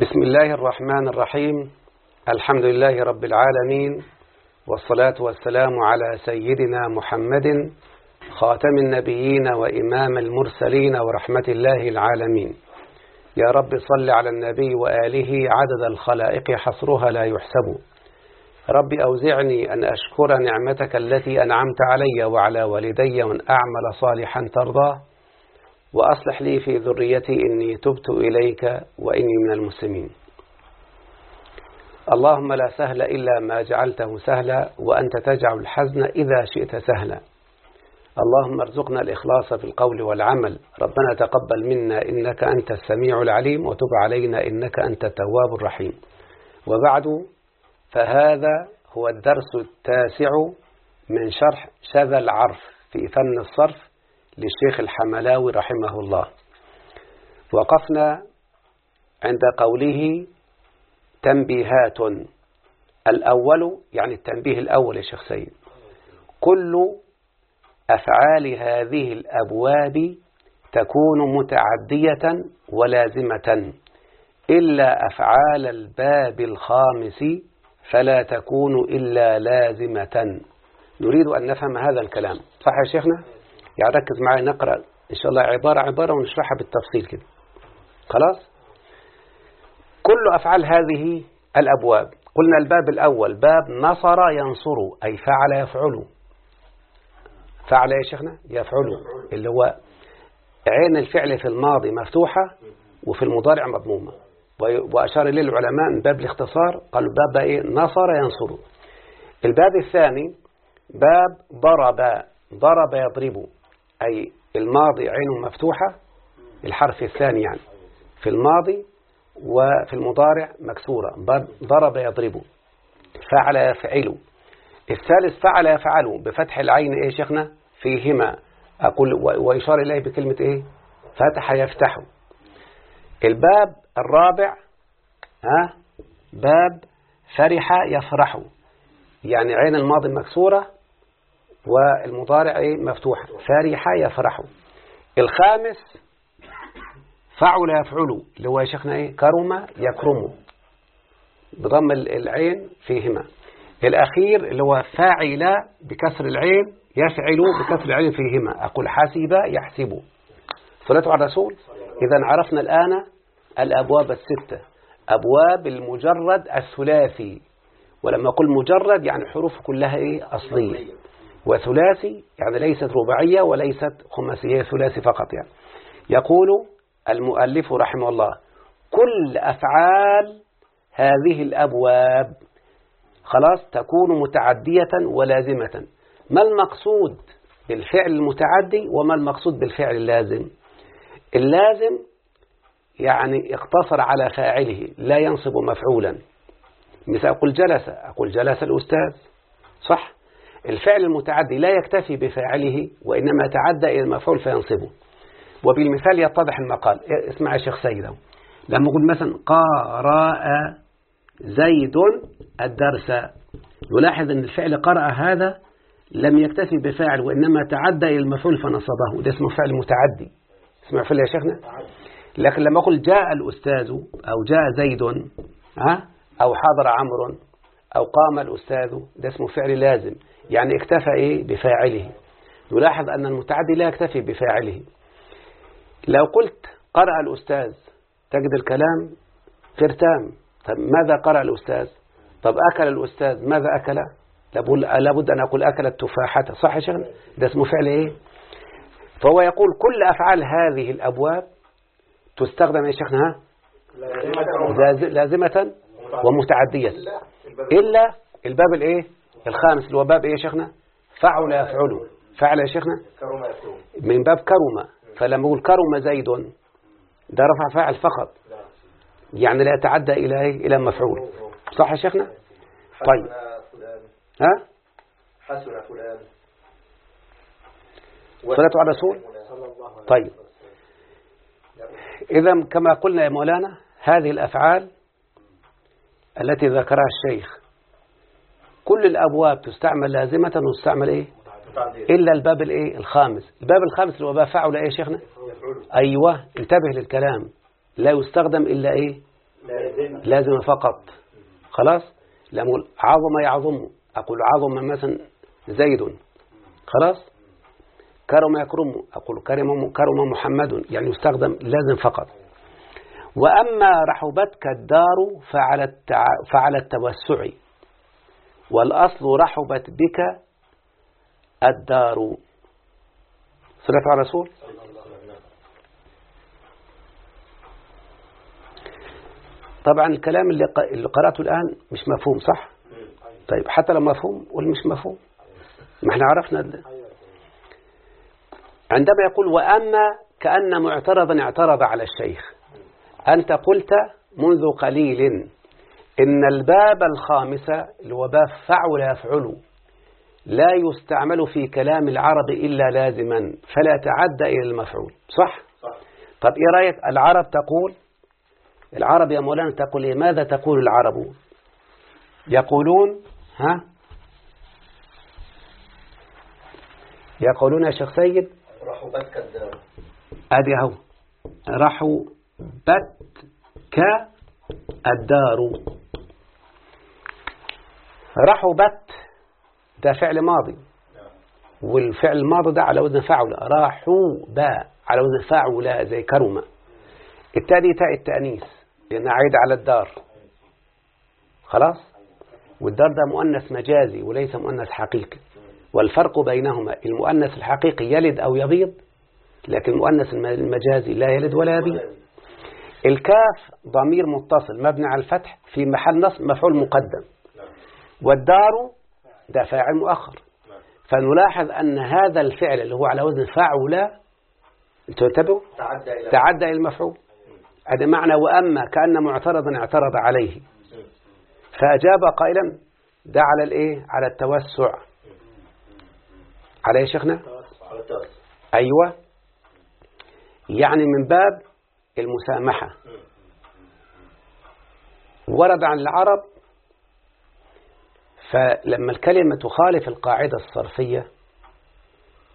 بسم الله الرحمن الرحيم. الحمد لله رب العالمين والصلاة والسلام على سيدنا محمد خاتم النبيين وإمام المرسلين ورحمة الله العالمين. يا رب صل على النبي وآله عدد الخلائق حصرها لا يحسب. رب أوزعني أن أشكر نعمتك التي أنعمت علي وعلى والدي وأن أعمل صالحا ترضاه. وأصلح لي في ذريتي إني تبت إليك وإني من المسلمين. اللهم لا سهل إلا ما جعلته سهلا وأنت تجعل الحزن إذا شئت سهلا. اللهم ارزقنا الإخلاص في القول والعمل. ربنا تقبل منا إنك أنت السميع العليم وتب علينا إنك أنت التواب الرحيم. وبعد فهذا هو الدرس التاسع من شرح شذا العرف في فن الصرف للشيخ الحملاوي رحمه الله. وقفنا عند قوله تنبيهات. الأول يعني التنبيه الأول يا شيخ سيد. كل أفعال هذه الأبواب تكون متعدية ولازمة. إلا أفعال الباب الخامس فلا تكون إلا لازمة. نريد أن نفهم هذا الكلام. صح يا شيخنا؟ يعني ركز معي نقرأ. إن شاء الله عبارة عبارة ونشرحها بالتفصيل كده. خلاص؟ كل أفعال هذه الأبواب. قلنا الباب الأول باب نصر ينصر أي فعل يفعل. فعل يا شيخنا؟ يفعل. اللي هو عين الفعل في الماضي مفتوحة وفي المضارع مضمومة. وأشار إليه العلماء من باب الاختصار. قالوا باب إيه؟ نصر ينصر. الباب الثاني باب ضرب. ضرب يضرب. أي الماضي عينه مفتوحة الحرف الثاني يعني. في الماضي وفي المضارع مكسورة ضرب يضرب. فعل يفعل الثالث فعل يفعل بفتح العين إيه شيخنا؟ فيهما. أقول وإشار إليه بكلمة إيه؟ فتح يفتح. الباب الرابع ها؟ باب فرح يفرح. يعني عين الماضي مكسورة والمضارع مفتوحة. فرح يفرح الخامس فعل يفعل. اللي هو يا شيخنا إيه؟ كرم يكرم. بضم العين فيهما. الأخير اللي هو فاعل بكسر العين يفعل بكسر العين فيهما. أقول حسب يحسب. صلاة على الرسول؟ إذا عرفنا الآن الأبواب الستة. أبواب المجرد الثلاثي. ولما أقول مجرد يعني حروف كلها إيه؟ أصلية. وثلاثي يعني ليست رباعية وليست خماسية ثلاثي فقط يعني. يقول المؤلف رحمه الله كل أفعال هذه الأبواب خلاص تكون متعدية ولازمة. ما المقصود بالفعل المتعدي وما المقصود بالفعل اللازم؟ اللازم يعني اقتصر على فاعله لا ينصب مفعولا. مثل أقول جلس أقول جلس الأستاذ صح؟ الفعل المتعدي لا يكتفي بفاعله وإنما يتعدى إلى المفعول فينصبه. وبالمثال يتضح المقال. اسمع يا شيخ سيد لما أقول مثلا قرأ زيد الدرس يلاحظ أن الفعل قرأ هذا لم يكتفي بفاعل وإنما تعدى إلى المفعول فنصبه. ده اسمه فعل متعدي. اسمع فعل يا شيخنا. لكن لما أقول جاء الأستاذ أو جاء زيد ها أو حضر عمرو أو قام الأستاذ ده اسمه فعل لازم. يعني اكتفى إيه؟ بفاعله. نلاحظ أن المتعدي لا يكتفي بفاعله. لو قلت قرأ الأستاذ تجد الكلام فرتام طب ماذا قرأ الأستاذ؟ طب أكل الأستاذ ماذا أكل؟ لابد أن أقول أكل التفاحة صح شيخنا ده اسمه فعل إيه؟ فهو يقول كل أفعال هذه الأبواب تستخدم يا شيخنا؟ ها لازمة. ومتعدية. إلا الباب الإيه؟ الخامس اللي هو باب إيه يا شيخنا؟ فعل يفعل. فعل يا شيخنا؟ من باب كرم فلما يقول كرم زيد ده رفع فاعل فقط. يعني لا يتعدى إلى إيه؟ إلى مفعول. صح يا شيخنا؟ طيب. ها؟ حسن فلان. صلاة على رسول؟ طيب. إذا كما قلنا يا مولانا هذه الأفعال التي ذكرها الشيخ. كل الأبواب تستعمل لازمة وتستعمل إيه؟ إلا الباب الإيه؟ الخامس. الباب الخامس اللي هو باب فعل إيه شيخنا؟ أيوة انتبه للكلام. لا يستخدم إلا إيه؟ لازم فقط. خلاص؟ أقول عظم يعظم. أقول عظم مثلا زيد. خلاص؟ كرم يكرم. أقول كرم كرم محمد. يعني يستخدم لازم فقط. وأما رحبتك الدار فعلى التع... فعلى التوسع. والأصل رحبت بك الدار. صلاة على الرسول؟ طبعا الكلام اللي ق- اللي قرأته الآن مش مفهوم صح؟ طيب حتى لو مفهوم قول مش مفهوم. ما إحنا عرفنا ال- عندما يقول وأما كأن معترضا اعترض على الشيخ. أنت قلت منذ قليل إن الباب الخامس اللي هو باب فعل يفعل لا يستعمل في كلام العرب إلا لازما فلا تعدى إلى المفعول صح؟ صح. طب إيه رأيك؟ العرب تقول العرب يا مولانا تقول إيه؟ ماذا تقول العرب؟ يقولون ها؟ يقولون يا شيخ سيد رحبتك الدار أدي هو رحوا بت الدار. رحوا بت ده فعل ماضي. والفعل الماضي ده على وزن فعل با على وزن فعل زي كرمة. التاني تاء التأنيث لأنها عايدة على الدار. خلاص؟ والدار ده مؤنث مجازي وليس مؤنث حقيقي. والفرق بينهما المؤنث الحقيقي يلد أو يبيض لكن المؤنث الم- المجازي لا يلد ولا يبيض. الكاف ضمير متصل مبني على الفتح في محل نصب مفعول مقدم. والدار ده فاعل مؤخر فنلاحظ أن هذا الفعل اللي هو على وزن فعل أنتوا انتبهوا؟ تعدى إلى تعدى إلى المفعول. هذا معنى وأما كأن معترضا اعترض عليه. فأجاب قائلا ده على الإيه؟ على التوسع. على يا شيخنا؟ على التوسع. أيوة. يعني من باب المسامحة. ورد عن العرب فلما الكلمة تخالف القاعدة الصرفية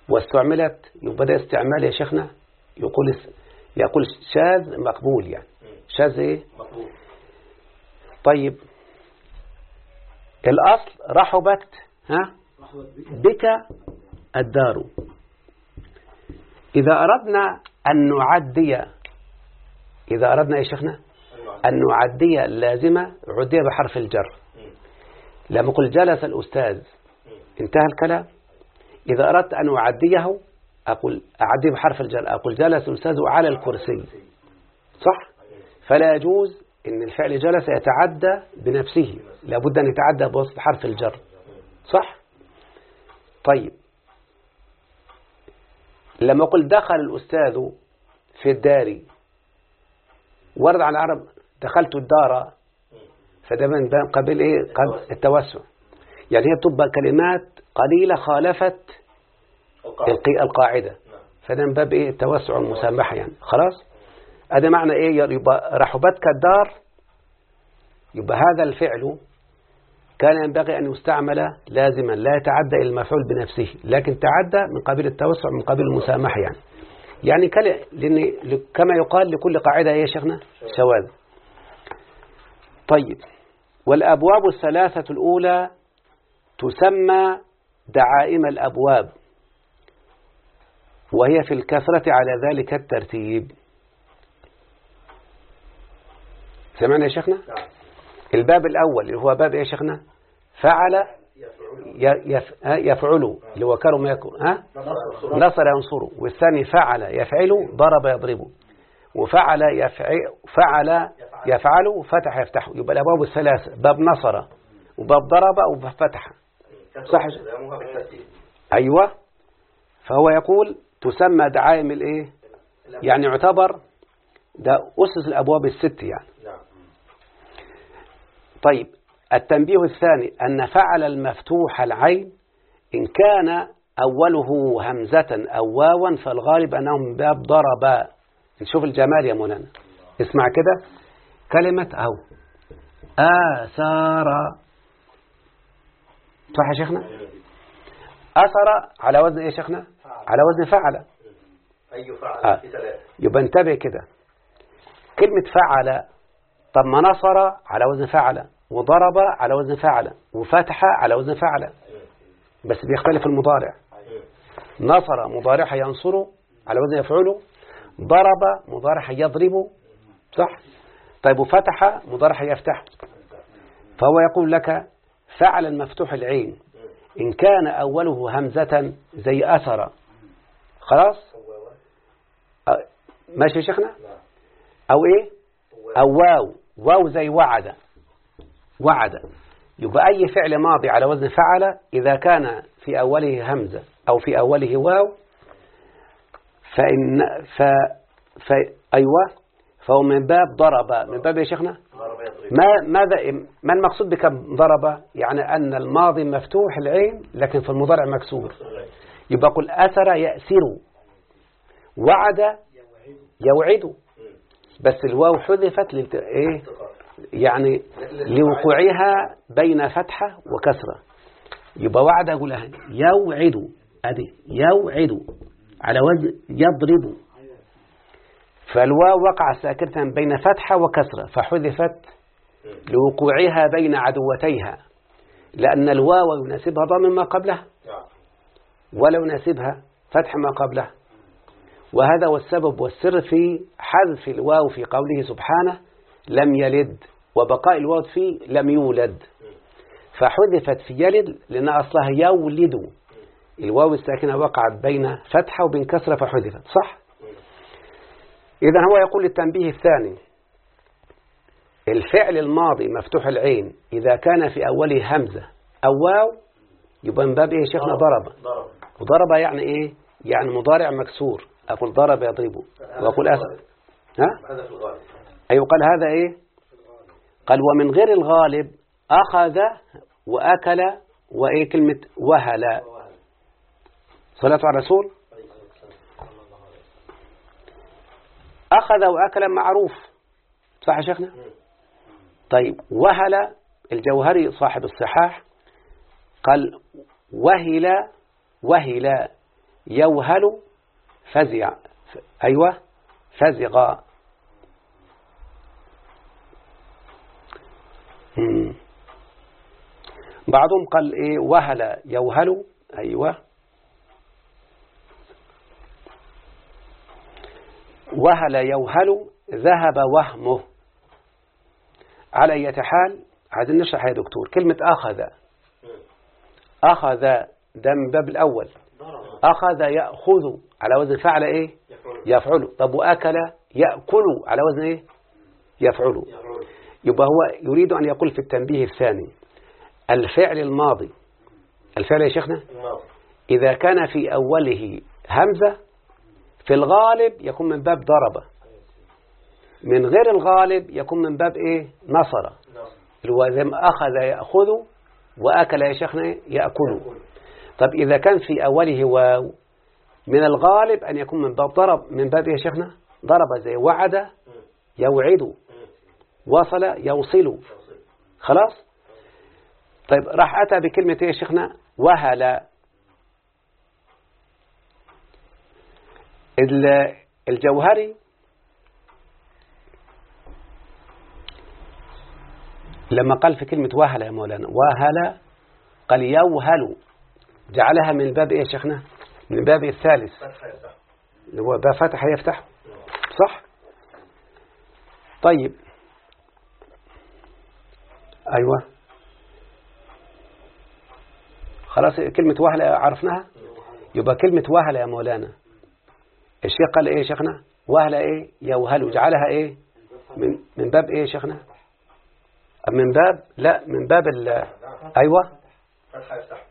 واستعملت يبقى ده استعمال يا شيخنا يقول يقول شاذ مقبول يعني. شاذ إيه؟ مقبول. طيب. الأصل رحبت ها؟ بك الدار. إذا أردنا أن نعدي إذا أردنا يا شيخنا؟ أن نعدي اللازمة عدي بحرف الجر. لما قل جلس الأستاذ انتهى الكلام؟ إذا أردت أن أعديه أقول أعدي بحرف الجر. أقول جلس الأستاذ على الكرسي. صح؟ فلا يجوز أن الفعل جلس يتعدى بنفسه. لابد أن يتعدى بواسطة حرف الجر. صح؟ طيب. لما قل دخل الأستاذ في الدار ورد على العرب دخلت الدار. فده من قبل إيه؟ قبل التوسع يعني هي بتبقى كلمات قليلة خالفت القاعدة. القاعدة. فده من باب إيه؟ التوسع والمسامحة يعني. خلاص؟ هذا معنى إيه؟ يبقى رحبتك الدار. يبقى هذا الفعل كان ينبغي أن يستعمل لازما. لا يتعدى إلى المفعول بنفسه لكن تعدى من قبيل التوسع من قبيل المسامحة يعني. يعني كل- لأن كما يقال لكل قاعدة يا شيخنا شواذ طيب. والأبواب الثلاثة الأولى تسمى دعائم الأبواب. وهي في الكثرة على ذلك الترتيب. سمعنا يا شيخنا؟ نعم. الباب الأول اللي هو باب يا شيخنا فعل يفعل اللي هو كرم يكون ها؟ نصر نصر ينصره والثاني فعل يفعل ضرب يضربه وفعل يفعل فعل يفعل فتح يفتح. يبقى الأبواب الثلاثة باب نصر وباب ضرب وباب فتح. صح. أيوة. فهو يقول تسمى دعائم الإيه يعني يعتبر ده أسس الأبواب الست يعني. طيب التنبيه الثاني أن فعل المفتوح العين إن كان أوله همزة أو واوا فالغالب أنه من باب ضرب. نشوف الجمال يا مولانا. اسمع كده. كلمة أو. آثار. صح يا شيخنا؟ أثر على وزن إيه يا شيخنا؟ على وزن فعل. أي آه. فعل ثلاثة. يبقى انتبه كده. كلمة فعل. طب ما نصر على وزن فعل. وضرب على وزن فعل وفتح على وزن فعل بس بيختلف المضارع. نصر مضارعها ينصر على وزن يفعله ضرب مضارعها يضرب. صح؟ طيب وفتح مضارعها يفتح. فهو يقول لك فعل مفتوح العين. إن كان أوله همزة زي أثر. خلاص؟ ماشي يا شيخنا؟ أو إيه؟ أو واو. واو زي وعد. وعد. يبقى أي فعل ماضي على وزن فعل إذا كان في أوله همزة أو في أوله واو فإن ف... ف... أيوة فهو من باب ضرب. من باب يا شيخنا؟ ما ماذا ما المقصود بك ضرب؟ يعني أن الماضي مفتوح العين لكن في المضارع مكسور. يبقى قل أثر يأسر وعد يوعد. بس الواو حذفت للت... إيه؟ يعني لوقوعها بين فتحة وكسرة. يبقى وعد أقولها يوعد أدي يوعد. على وزن يضرب. فالواو وقع ساكنة بين فتحة وكسرة فحذفت لوقوعها بين عدوتيها. لأن الواو يناسبها ضم ما قبلها ولا يناسبها فتح ما قبله وهذا هو السبب والسر في حذف الواو في قوله سبحانه لم يلد وبقاء الواو في لم يولد. فحذفت في يلد لأن أصلها يولد. الواو الساكنة وقعت بين فتحة وبين كسرة فحذفت صح؟ إذا هو يقول التنبيه الثاني الفعل الماضي مفتوح العين إذا كان في أوله همزة أو واو يبقى من باب إيه شيخنا ضرب ضرب. وضرب يعني إيه؟ يعني مضارع مكسور. أقول ضرب يضربه وأقول أسد ها؟ هذا في الغالب أيوة قال هذا إيه؟ قال ومن غير الغالب أخذ وأكل وإيه كلمة وهل. صلاة على الرسول؟ أخذ وأكل معروف صح يا شيخنا؟ طيب وهل الجوهري صاحب الصحاح قال وهل وهل يوهل فزع أيوة فزغ مم. بعضهم قال إيه وهل يوهل؟ أيوة. وهل يوهل؟ ذهب وهمه. على أي حال عايزين نشرح يا دكتور. كلمة أخذ. أخذ ده من باب الأول أخذ يأخذ. على وزن فعل إيه؟ يفعل. طب وأكل يأكل. على وزن إيه؟ يفعل. يبقى هو يريد أن يقول في التنبيه الثاني. الفعل الماضي. الفعل يا شيخنا؟ الماضي. إذا كان في أوله همزة في الغالب يكون من باب ضرب. من غير الغالب يكون من باب إيه؟ نصر. ما أخذ يأخذ وأكل يا شيخنا يأكل. طب إذا كان في أوله واو من الغالب أن يكون من باب ضرب. من باب إيه يا شيخنا؟ ضرب زي وعد يوعد وصل يوصل. خلاص؟ طيب راح أتى بكلمة إيه يا شيخنا؟ وهل. ال- الجوهري. لما قال في كلمة وهل يا مولانا وهل قال يوهل. جعلها من باب إيه يا شيخنا؟ من باب الثالث. اللي هو باب فتح يفتح؟ صح. طيب. أيوة. خلاص كلمة وهلة عرفناها؟ يبقى كلمة وهلة يا مولانا. الشيخ قال إيه يا شيخنا؟ وهلة إيه؟ يوهل جعلها إيه؟ من, من باب إيه يا شيخنا؟ من باب لا من باب ال أيوة. فتحة يفتح؟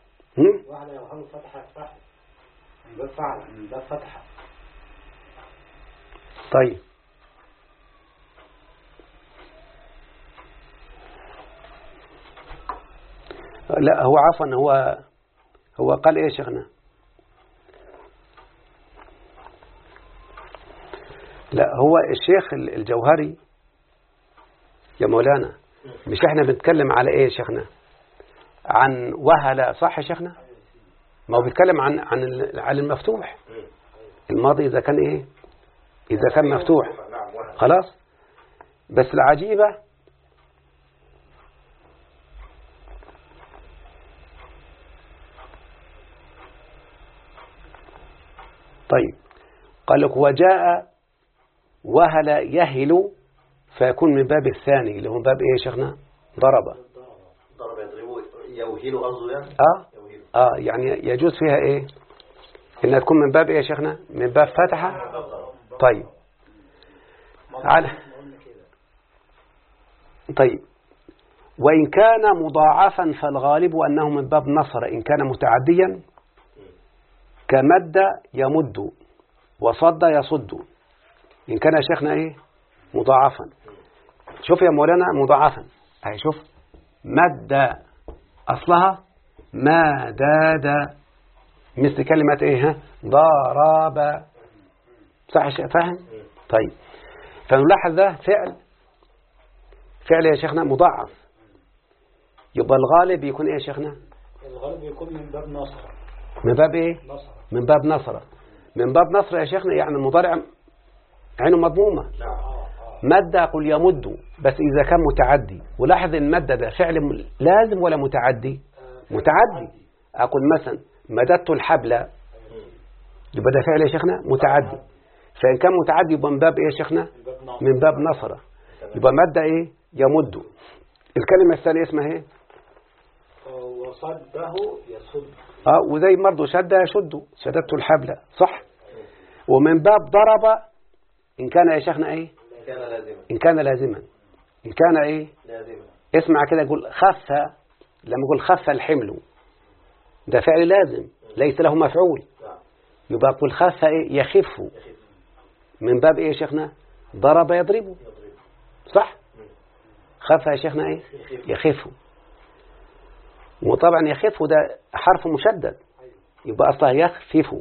وعلى يوهل فتح يفتح من باب فعل من باب فتح طيب. لا هو عفوا هو هو قال إيه شيخنا؟ لا هو الشيخ الجوهري يا مولانا مش إحنا بنتكلم على إيه شيخنا؟ عن وهلة صح يا شيخنا؟ ما هو بيتكلم عن عن عن المفتوح. الماضي إذا كان إيه؟ إذا كان مفتوح. خلاص؟ بس العجيبة طيب. قال لك وجاء وهل يهل فيكون من باب الثاني اللي هو باب إيه يا شيخنا؟ ضرب. ضرب يوهيل قصده يعني؟ آه. آه يعني يجوز فيها إيه؟ إنها تكون من باب إيه يا شيخنا؟ من باب فتحة طيب. على طيب. وإن كان مضاعفا فالغالب أنه من باب نصر إن كان متعديا كمد يمد وصد يصد. إن كان يا شيخنا إيه؟ مضاعفا. شوف يا مولانا مضاعفا. أهي شوف. مد أصلها مداد. مثل كلمة إيه؟ ها؟ ضرب صح يا شيخ فاهم؟ طيب. فنلاحظ ده فعل. فعل يا شيخنا مضاعف. يبقى الغالب يكون إيه يا شيخنا؟ الغالب يكون من باب نصر من باب إيه؟ نصر من باب نصر من باب نصر يا شيخنا يعني المضارع عينه مضمومة. نعم مد أقول يمد بس إذا كان متعدي. ولاحظ مد ده فعل لازم ولا متعدي؟ متعدي. أقول مثلا مددت الحبل. يبقى ده فعل يا شيخنا؟ متعدي. فإن كان متعدي يبقى من باب إيه يا شيخنا؟ من باب نصر من باب نصر يبقى مد إيه؟ يمد. الكلمة الثانية اسمها إيه؟ وصده يصد. آه وزي برضه شد يشد شددت الحبل. صح؟ ومن باب ضرب إن كان يا شيخنا إيه؟ إن كان لازما. إن كان إيه؟ لازما. اسمع كده يقول خف لما يقول خف الحمل. ده فعل لازم ليس له مفعول. نعم. يبقى يقول خف إيه؟ يخف. من باب إيه يا شيخنا؟ ضرب يضربه يضرب. صح؟ خف يا شيخنا إيه؟ يخف. وطبعا يخف ده حرف مشدد. يبقى أصلها يخفف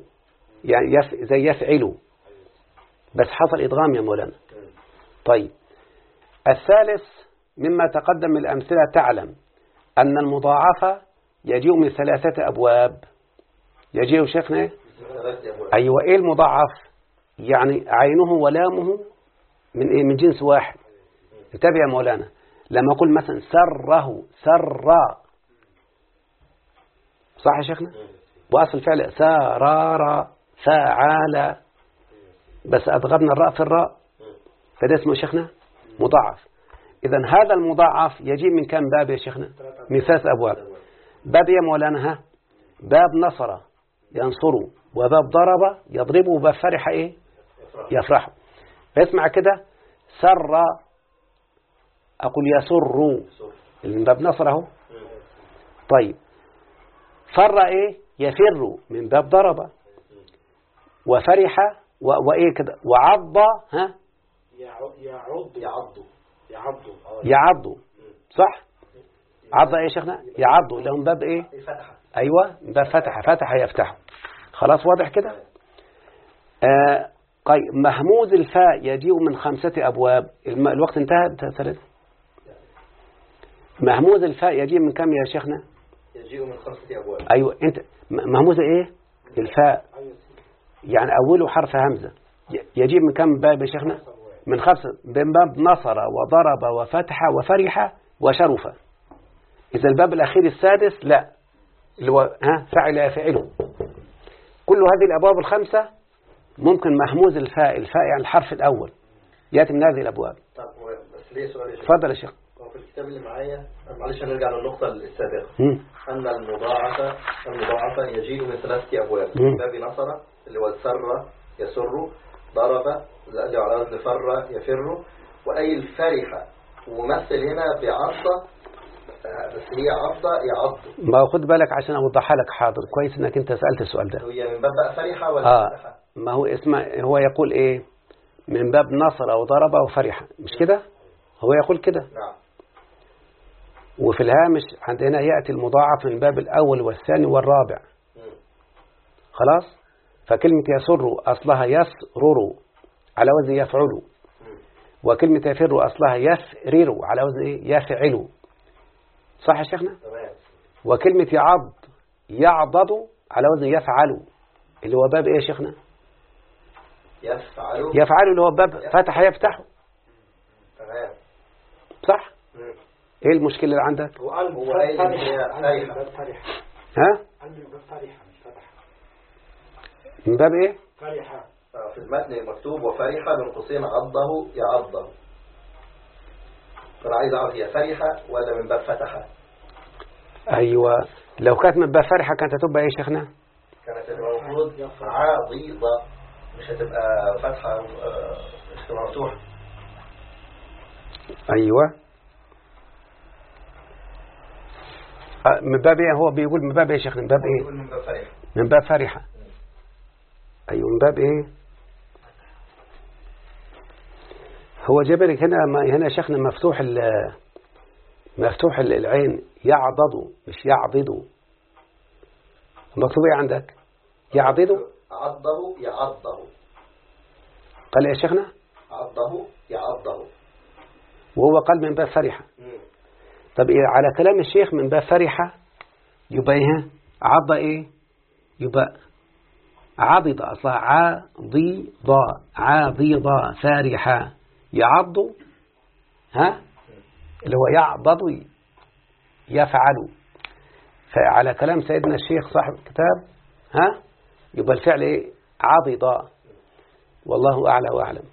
يعني يف زي يفعل بس حصل إدغام يا مولانا. طيب. الثالث مما تقدم من الأمثلة تعلم أن المضاعفة يجيء من ثلاثة أبواب. يجيء شيخنا؟ أيوة. إيه المضاعف؟ يعني عينه ولامه من إيه؟ من جنس واحد. انتبه يا مولانا. لما أقول مثلا سره سرى صح يا شيخنا؟ وأصل الفعل سرار فعال بس أضغمنا الراء في الراء. فده اسمه شيخنا؟ مضاعف. إذا هذا المضاعف يجي من كم باب يا شيخنا؟ من ثلاث أبواب. باب يا مولانا ها؟ باب نصر ينصر. وباب ضرب يضرب. وباب فرح إيه؟ يفرح. فاسمع كده. سر أقول يسر. من باب نصر أهو. طيب. فر إيه؟ يفر من باب ضرب. وفرح و... وإيه كده؟ وعض ها؟ يع- يعض. يعض. يعض. يعض. صح؟ عض إيه يا شيخنا؟ يعض. اللي هو من باب إيه؟ فتحة أيوه من باب فتح فتح يفتح خلاص واضح كده؟ آه طيب مهموز الفاء يجيء من خمسة أبواب. الم... الوقت انتهى. بتاع ثلاث مهموز الفاء يجيء من كم يا شيخنا؟ يجيء من خمسة أبواب. أيوة أنت م- مهموزة إيه؟ الفاء. أيوة. يعني أوله حرف همزة. يجيء من كم باب يا شيخنا؟ من خمسة من باب نصر وضرب وفتح وفرح وشرف. إذا الباب الأخير السادس لا. اللي هو ها فعل يفعله. كل هذه الأبواب الخمسة ممكن مهموز الفاء. الفاء يعني الحرف الأول. يأتي من هذه الأبواب. طب بس ليه سؤال يا شيخ؟ تفضل يا شيخ. هو في الكتاب اللي معايا معلش هنرجع للنقطة السابقة. أن المضاعفة المضاعفة يجيء من ثلاثة أبواب. باب نصر اللي هو سر يسر ضرب اللي على وزن فر يفر. وأي الفرحة ومثل هنا بعضة آه، بس هي عضة يعض. ما خد بالك عشان أوضحها لك حاضر. كويس إنك أنت سألت السؤال ده. هي من باب بقى فرحة ولا آه. فرحة؟ ما هو اسمه هو يقول إيه؟ من باب نصر أو ضرب أو فرح. مش كده؟ هو يقول كده. نعم. وفي الهامش عندنا يأتي المضاعف من باب الأول والثاني والرابع. خلاص؟ فكلمة يسر أصلها يسرر على وزن يفعل. وكلمة يفر أصلها يفرر على وزن إيه؟ يفعل. صح يا شيخنا؟ وكلمة يعض يعضد على وزن يفعل. اللي هو باب إيه يا شيخنا؟ يفعل. يفعل اللي هو باب فتح يفتح. تمام. صح؟ إيه المشكلة اللي عندك؟ وقلب هو هي فرحة قلب ها؟ قلب فرحة من باب إيه؟ فرحة آه، في المتن مكتوب وفرح بين قوسين عضه يعضه. فأنا عايز أعرف هي فرحة ولا من باب فتحة. أيوة. لو كانت من باب فرحة كانت هتبقى إيه يا شيخنا؟ كانت هتبقى المفروض عاضيضة مش هتبقى فتحة آه، مش هتبقى مفتوحة أيوة آه، من باب إيه؟ هو بيقول من باب إيه يا شيخنا من باب بيقول من باب فرحة من باب فرحة أيوة من باب إيه؟ هو جبلك هنا ما هنا شيخنا مفتوح ال مفتوح ال- العين. يعضد مش يعضد. مكتوب إيه عندك؟ يعضد؟ عضه يعضه. قال إيه يا شيخنا؟ عضه يعضه. وهو قال من باب فرحة مم. طب إيه على كلام الشيخ من باب فرحة يبقى إيه عض إيه؟ يبقى عضد أصلا عضيض عضيض فرحة يعض ها؟ اللي هو يعضد يفعل. فعلى كلام سيدنا الشيخ صاحب الكتاب ها؟ يبقى الفعل إيه؟ عضد والله أعلى وأعلم.